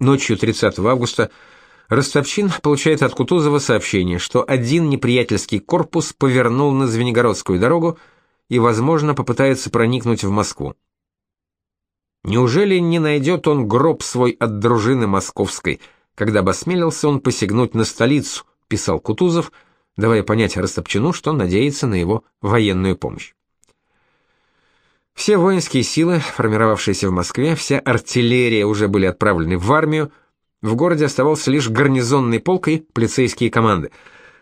Ночью 30 августа Ростовчин получает от Кутузова сообщение, что один неприятельский корпус повернул на Звенигородскую дорогу и, возможно, попытается проникнуть в Москву. Неужели не найдет он гроб свой от дружины московской, когда бы осмелился он посягнуть на столицу, писал Кутузов, давая понять Ростопчину, что надеется на его военную помощь. Все воинские силы, формировавшиеся в Москве, вся артиллерия уже были отправлены в армию, в городе оставался лишь гарнизонный полк и полицейские команды.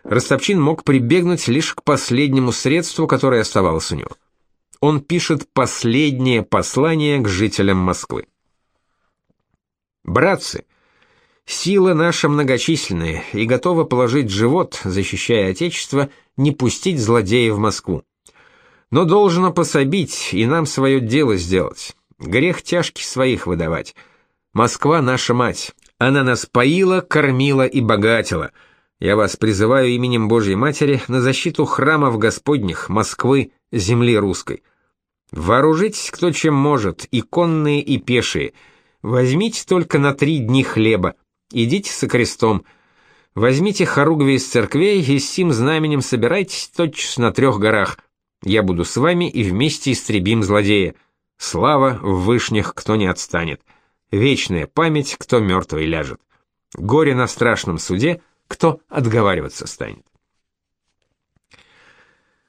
Ростопчин мог прибегнуть лишь к последнему средству, которое оставалось у него. Он пишет последнее послание к жителям Москвы. «Братцы, сила наша многочисленная и готова положить живот, защищая Отечество, не пустить злодея в Москву. Но должно пособить и нам свое дело сделать, грех тяжкий своих выдавать. Москва наша мать, она нас поила, кормила и богатила. Я вас призываю именем Божьей Матери на защиту храмов Господних, Москвы, земли русской. Вооружитесь кто чем может, и конные, и пешие. Возьмите только на три дни хлеба. Идите со крестом. Возьмите хоругви из церквей и с сим знаменем собирайтесь тотчас на трех горах. Я буду с вами и вместе истребим злодея. Слава в вышнях, кто не отстанет. Вечная память, кто мертвый ляжет. Горе на страшном суде, кто отговариваться станет.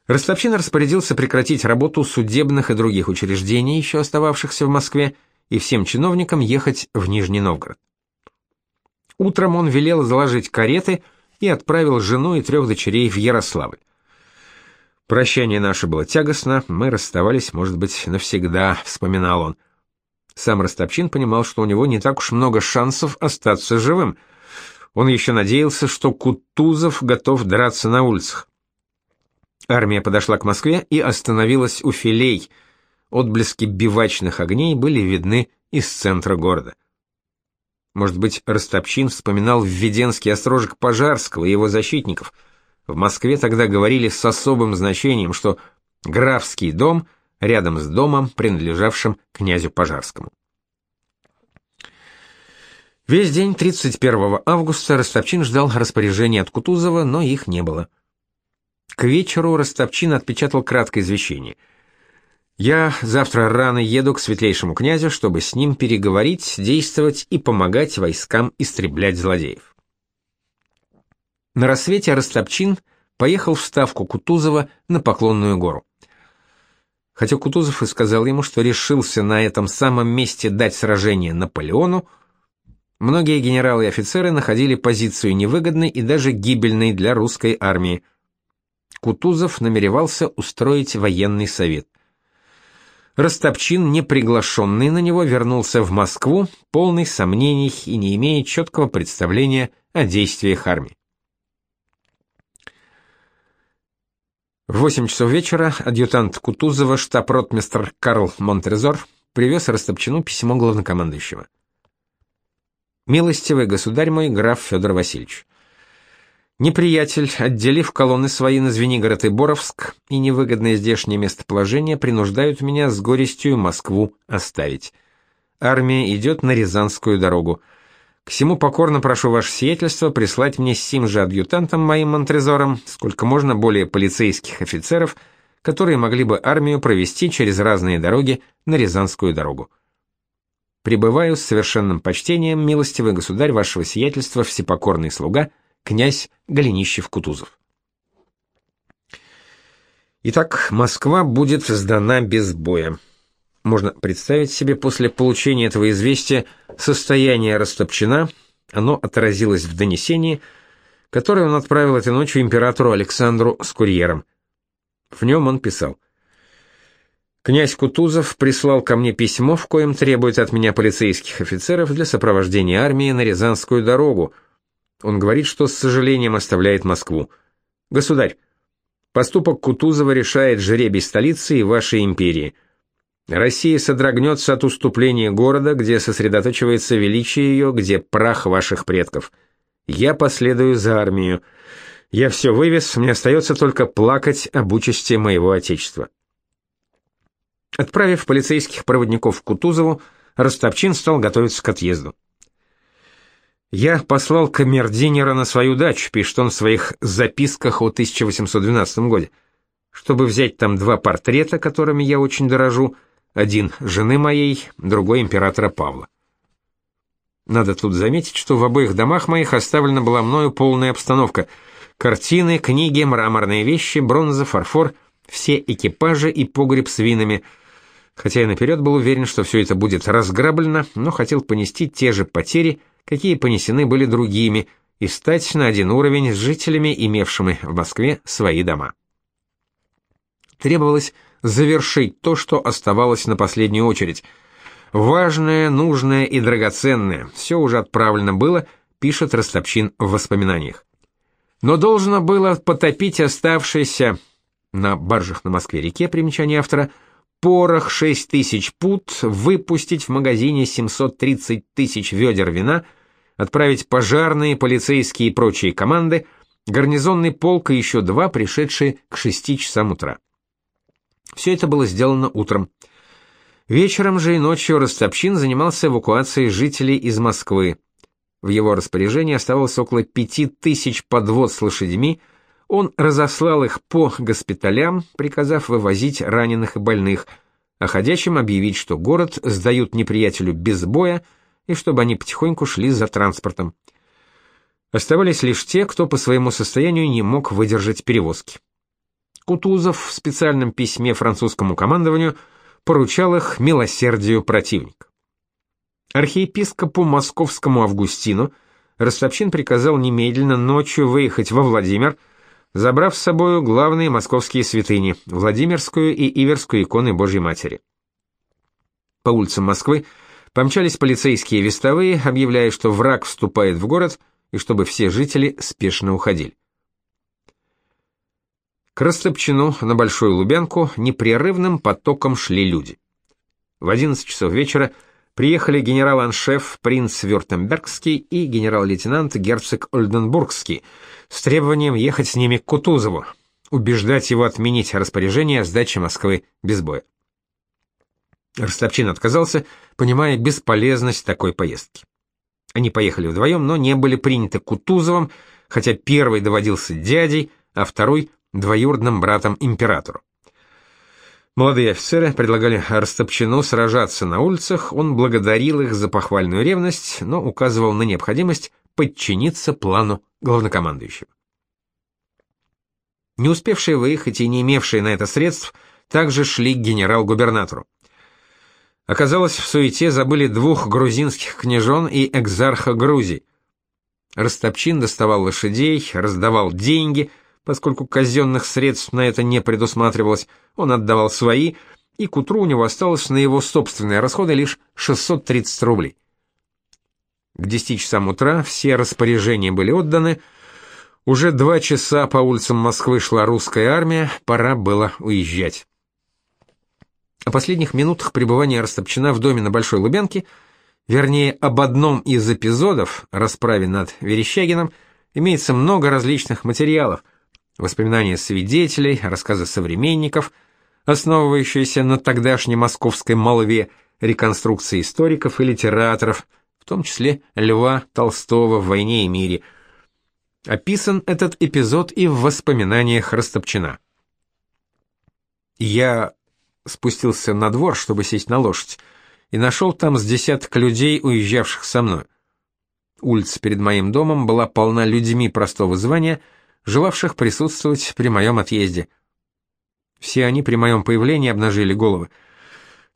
Ростовчин распорядился прекратить работу судебных и других учреждений, еще остававшихся в Москве, и всем чиновникам ехать в Нижний Новгород. Утром он велел заложить кареты и отправил жену и трех дочерей в Ярославль. Прощание наше было тягостно, мы расставались, может быть, навсегда, вспоминал он. Сам Ростопчин понимал, что у него не так уж много шансов остаться живым. Он еще надеялся, что Кутузов готов драться на улицах. Армия подошла к Москве и остановилась у филей. Отблески бивачных огней были видны из центра города. Может быть, Ростопчин вспоминал Введенский острожек Пожарского и его защитников. В Москве тогда говорили с особым значением, что графский дом — рядом с домом, принадлежавшим князю Пожарскому. Весь день 31 августа Ростовчин ждал распоряжения от Кутузова, но их не было. К вечеру Ростовчин отпечатал краткое извещение. «Я завтра рано еду к светлейшему князю, чтобы с ним переговорить, действовать и помогать войскам истреблять злодеев». На рассвете Ростопчин поехал в ставку Кутузова на Поклонную гору. Хотя Кутузов и сказал ему, что решился на этом самом месте дать сражение Наполеону, многие генералы и офицеры находили позицию невыгодной и даже гибельной для русской армии. Кутузов намеревался устроить военный совет. Ростопчин, не приглашенный на него, вернулся в Москву, полный сомнений и не имея четкого представления о действиях армии. В 8 часов вечера адъютант Кутузова, штаб-ротмистр Карл Монтрезор, привез Растопчину письмо главнокомандующего. «Милостивый государь мой, граф Федор Васильевич, неприятель, отделив колонны свои на Звенигород и Боровск, и невыгодное здешнее местоположение принуждают меня с горестью Москву оставить. Армия идет на Рязанскую дорогу». К всему покорно прошу ваше сиятельство прислать мне сим же адъютантам моим монтрезорам сколько можно более полицейских офицеров, которые могли бы армию провести через разные дороги на Рязанскую дорогу. Прибываю с совершенным почтением, милостивый государь вашего сиятельства, всепокорный слуга, князь Голенищев-Кутузов. Итак, Москва будет сдана без боя. Можно представить себе после получения этого известия состояние Растопчина, оно отразилось в донесении, которое он отправил этой ночью императору Александру с курьером. В нем он писал: Князь Кутузов прислал ко мне письмо, в коем требует от меня полицейских офицеров для сопровождения армии на Рязанскую дорогу. Он говорит, что с сожалением оставляет Москву. Государь, поступок Кутузова решает жребий столицы и вашей империи. Россия содрогнется от уступления города, где сосредоточивается величие ее, где прах ваших предков. Я последую за армию. Я все вывез, мне остается только плакать об участи моего отечества. Отправив полицейских проводников к Кутузову, Ростопчин стал готовиться к отъезду. Я послал камердинера на свою дачу, пишет он в своих записках о 1812 году, чтобы взять там два портрета, которыми я очень дорожу, один жены моей, другой императора Павла. Надо тут заметить, что в обоих домах моих оставлена была мною полная обстановка. Картины, книги, мраморные вещи, бронза, фарфор, все экипажи и погреб с винами. Хотя я наперед был уверен, что все это будет разграблено, но хотел понести те же потери, какие понесены были другими, и стать на один уровень с жителями, имевшими в Москве свои дома. Требовалось завершить то, что оставалось на последнюю очередь — Важное, нужное и драгоценное, все уже отправлено было, пишет Ростопчин в воспоминаниях. Но должно было потопить оставшийся на баржах на Москве-реке, примечание автора, порох 6 тысяч пут, выпустить в магазине 730 тысяч ведер вина, отправить пожарные, полицейские и прочие команды, гарнизонный полк и еще два, пришедшие к 6 часам утра. Все это было сделано утром. Вечером же и ночью Ростопчин занимался эвакуацией жителей из Москвы. В его распоряжении оставалось около пяти тысяч подвод с лошадьми, он разослал их по госпиталям, приказав вывозить раненых и больных, а ходячим объявить, что город сдают неприятелю без боя и чтобы они потихоньку шли за транспортом. Оставались лишь те, кто по своему состоянию не мог выдержать перевозки. Кутузов в специальном письме французскому командованию – поручал их милосердию противника. Архиепископу московскому Августину Ростопчин приказал немедленно ночью выехать во Владимир, забрав с собою главные московские святыни – Владимирскую и Иверскую иконы Божьей Матери. По улицам Москвы помчались полицейские вестовые, объявляя, что враг вступает в город и чтобы все жители спешно уходили. К Растопчину на Большую Лубянку непрерывным потоком шли люди. В 11 часов вечера приехали генерал-аншеф принц Вюртембергский и генерал-лейтенант герцог Ольденбургский с требованием ехать с ними к Кутузову, убеждать его отменить распоряжение о сдаче Москвы без боя. Растопчин отказался, понимая бесполезность такой поездки. Они поехали вдвоем, но не были приняты Кутузовым, хотя первый доводился дядей, а второй двоюродным братом императору. Молодые офицеры предлагали Растопчину сражаться на улицах, он благодарил их за похвальную ревность, но указывал на необходимость подчиниться плану главнокомандующего. Не успевшие выехать и не имевшие на это средств, также шли к генерал-губернатору. Оказалось, в суете забыли двух грузинских княжон и экзарха Грузии. Растопчин доставал лошадей, раздавал деньги — Поскольку казенных средств на это не предусматривалось, он отдавал свои, и к утру у него осталось на его собственные расходы лишь 630 рублей. К 10 часам утра все распоряжения были отданы. Уже два часа по улицам Москвы шла русская армия, пора было уезжать. О последних минутах пребывания Растопчина в доме на Большой Лубянке, вернее, об одном из эпизодов расправе над Верещагиным, имеется много различных материалов, Воспоминания свидетелей, рассказы современников, основывающиеся на тогдашней московской молве, реконструкции историков и литераторов, в том числе Льва Толстого в «Войне и мире». Описан этот эпизод и в воспоминаниях Растопчина. Я спустился на двор, чтобы сесть на лошадь, и нашел там с десяток людей, уезжавших со мной. Улица перед моим домом была полна людьми простого звания — желавших присутствовать при моем отъезде. Все они при моем появлении обнажили головы.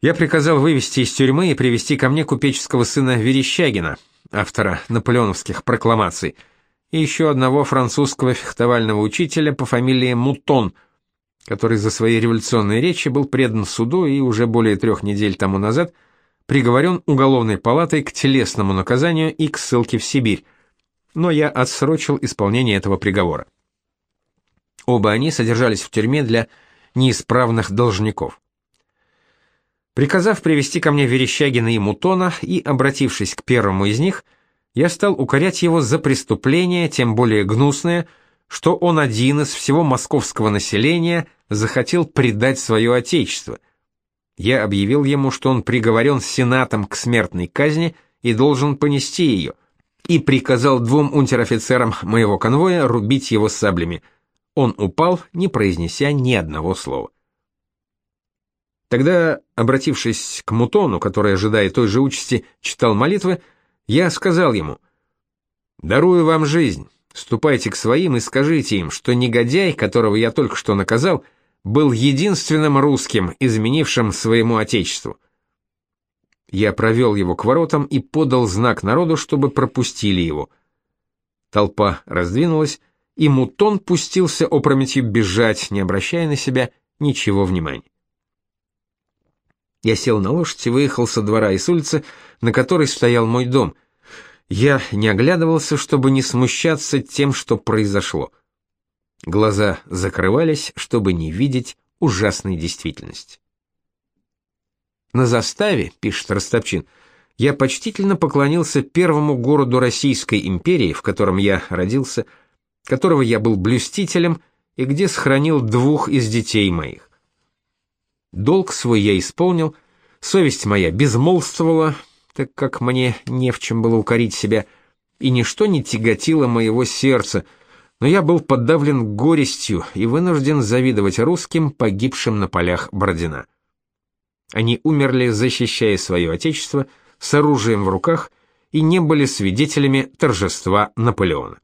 Я приказал вывести из тюрьмы и привести ко мне купеческого сына Верещагина, автора наполеоновских прокламаций, и еще одного французского фехтовального учителя по фамилии Мутон, который за свои революционные речи был предан суду и уже более трех недель тому назад приговорен уголовной палатой к телесному наказанию и к ссылке в Сибирь, но я отсрочил исполнение этого приговора. Оба они содержались в тюрьме для неисправных должников. Приказав привести ко мне Верещагина и Мутона и обратившись к первому из них, я стал укорять его за преступление, тем более гнусное, что он один из всего московского населения захотел предать свое отечество. Я объявил ему, что он приговорен сенатом к смертной казни и должен понести ее, и приказал двум унтер-офицерам моего конвоя рубить его саблями. Он упал, не произнеся ни одного слова. Тогда, обратившись к Мутону, который, ожидая той же участи, читал молитвы, я сказал ему, «Дарую вам жизнь, ступайте к своим и скажите им, что негодяй, которого я только что наказал, был единственным русским, изменившим своему отечеству. Я провел его к воротам и подал знак народу, чтобы пропустили его. Толпа раздвинулась, и Мутон пустился опрометью бежать, не обращая на себя ничего внимания. Я сел на лошадь и выехал со двора и с улицы, на которой стоял мой дом. Я не оглядывался, чтобы не смущаться тем, что произошло. Глаза закрывались, чтобы не видеть ужасной действительности. На заставе, пишет Ростопчин, я почтительно поклонился первому городу Российской империи, в котором я родился, которого я был блюстителем и где сохранил двух из детей моих. Долг свой я исполнил, совесть моя безмолвствовала, так как мне не в чем было укорить себя, и ничто не тяготило моего сердца, но я был подавлен горестью и вынужден завидовать русским, погибшим на полях Бородина. Они умерли, защищая свое отечество, с оружием в руках и не были свидетелями торжества Наполеона.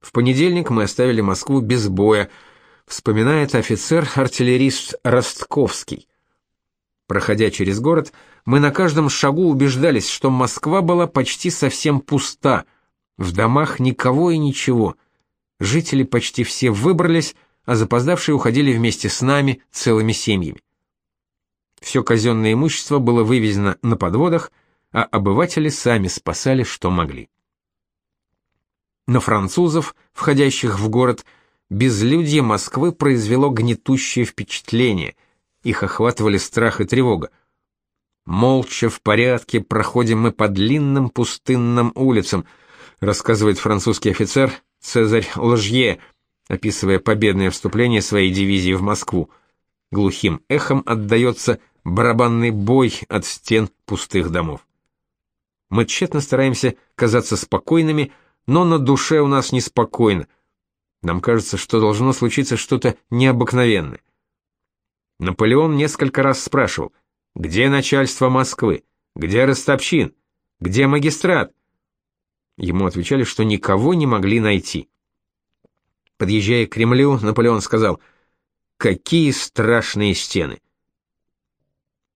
В понедельник мы оставили Москву без боя, вспоминает офицер-артиллерист Ростковский. Проходя через город, мы на каждом шагу убеждались, что Москва была почти совсем пуста, в домах никого и ничего. Жители почти все выбрались, а запоздавшие уходили вместе с нами целыми семьями. Все казенное имущество было вывезено на подводах, а обыватели сами спасали, что могли. На французов, входящих в город, безлюдье Москвы произвело гнетущее впечатление, их охватывали страх и тревога. Молча, в порядке, проходим мы по длинным пустынным улицам, рассказывает французский офицер Цезарь Ложье, описывая победное вступление своей дивизии в Москву. Глухим эхом отдается барабанный бой от стен пустых домов. Мы тщетно стараемся казаться спокойными, но на душе у нас неспокойно. Нам кажется, что должно случиться что-то необыкновенное. Наполеон несколько раз спрашивал, где начальство Москвы, где Ростопчин, где магистрат. Ему отвечали, что никого не могли найти. Подъезжая к Кремлю, Наполеон сказал: "Какие страшные стены!"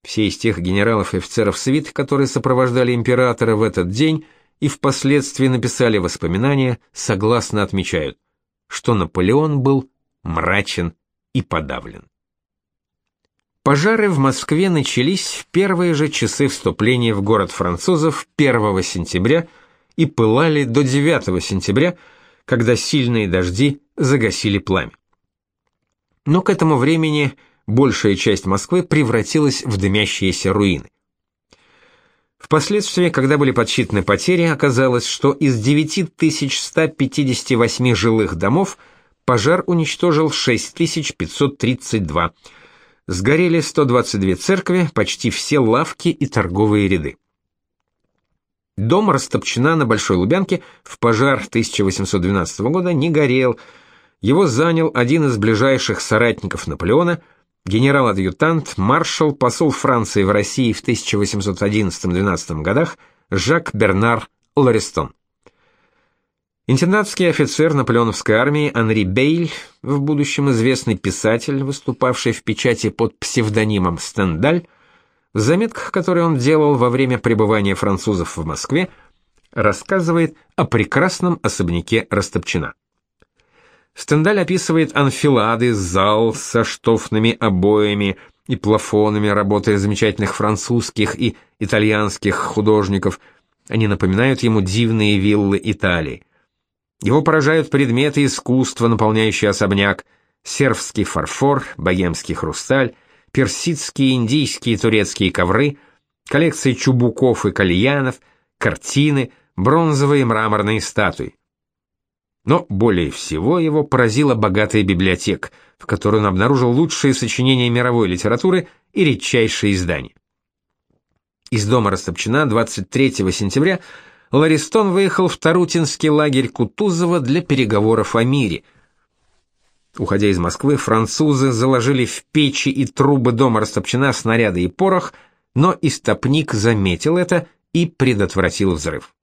Все из тех генералов и офицеров свит, которые сопровождали императора в этот день и впоследствии написали воспоминания, согласно отмечают, что Наполеон был мрачен и подавлен. Пожары в Москве начались в первые же часы вступления в город французов 1 сентября и пылали до 9 сентября, когда сильные дожди загасили пламя. Но к этому времени большая часть Москвы превратилась в дымящиеся руины. Впоследствии, когда были подсчитаны потери, оказалось, что из 9158 жилых домов пожар уничтожил 6532. Сгорели 122 церкви, почти все лавки и торговые ряды. Дом Растопчина на Большой Лубянке в пожар 1812 года не горел. Его занял один из ближайших соратников Наполеона – генерал-адъютант, маршал, посол Франции в России в 1811-12 годах Жак Бернар Лористон. Интендантский офицер наполеоновской армии Анри Бейль, в будущем известный писатель, выступавший в печати под псевдонимом Стендаль, в заметках, которые он делал во время пребывания французов в Москве, рассказывает о прекрасном особняке Растопчина. Стендаль описывает анфилады, зал со штофными обоями и плафонами работы замечательных французских и итальянских художников. Они напоминают ему дивные виллы Италии. Его поражают предметы искусства, наполняющие особняк, сербский фарфор, богемский хрусталь, персидские, индийские и турецкие ковры, коллекции чубуков и кальянов, картины, бронзовые и мраморные статуи. Но более всего его поразила богатая библиотека, в которой он обнаружил лучшие сочинения мировой литературы и редчайшие издания. Из дома Растопчина 23 сентября Ларистон выехал в Тарутинский лагерь Кутузова для переговоров о мире. Уходя из Москвы, французы заложили в печи и трубы дома Растопчина снаряды и порох, но истопник заметил это и предотвратил взрыв.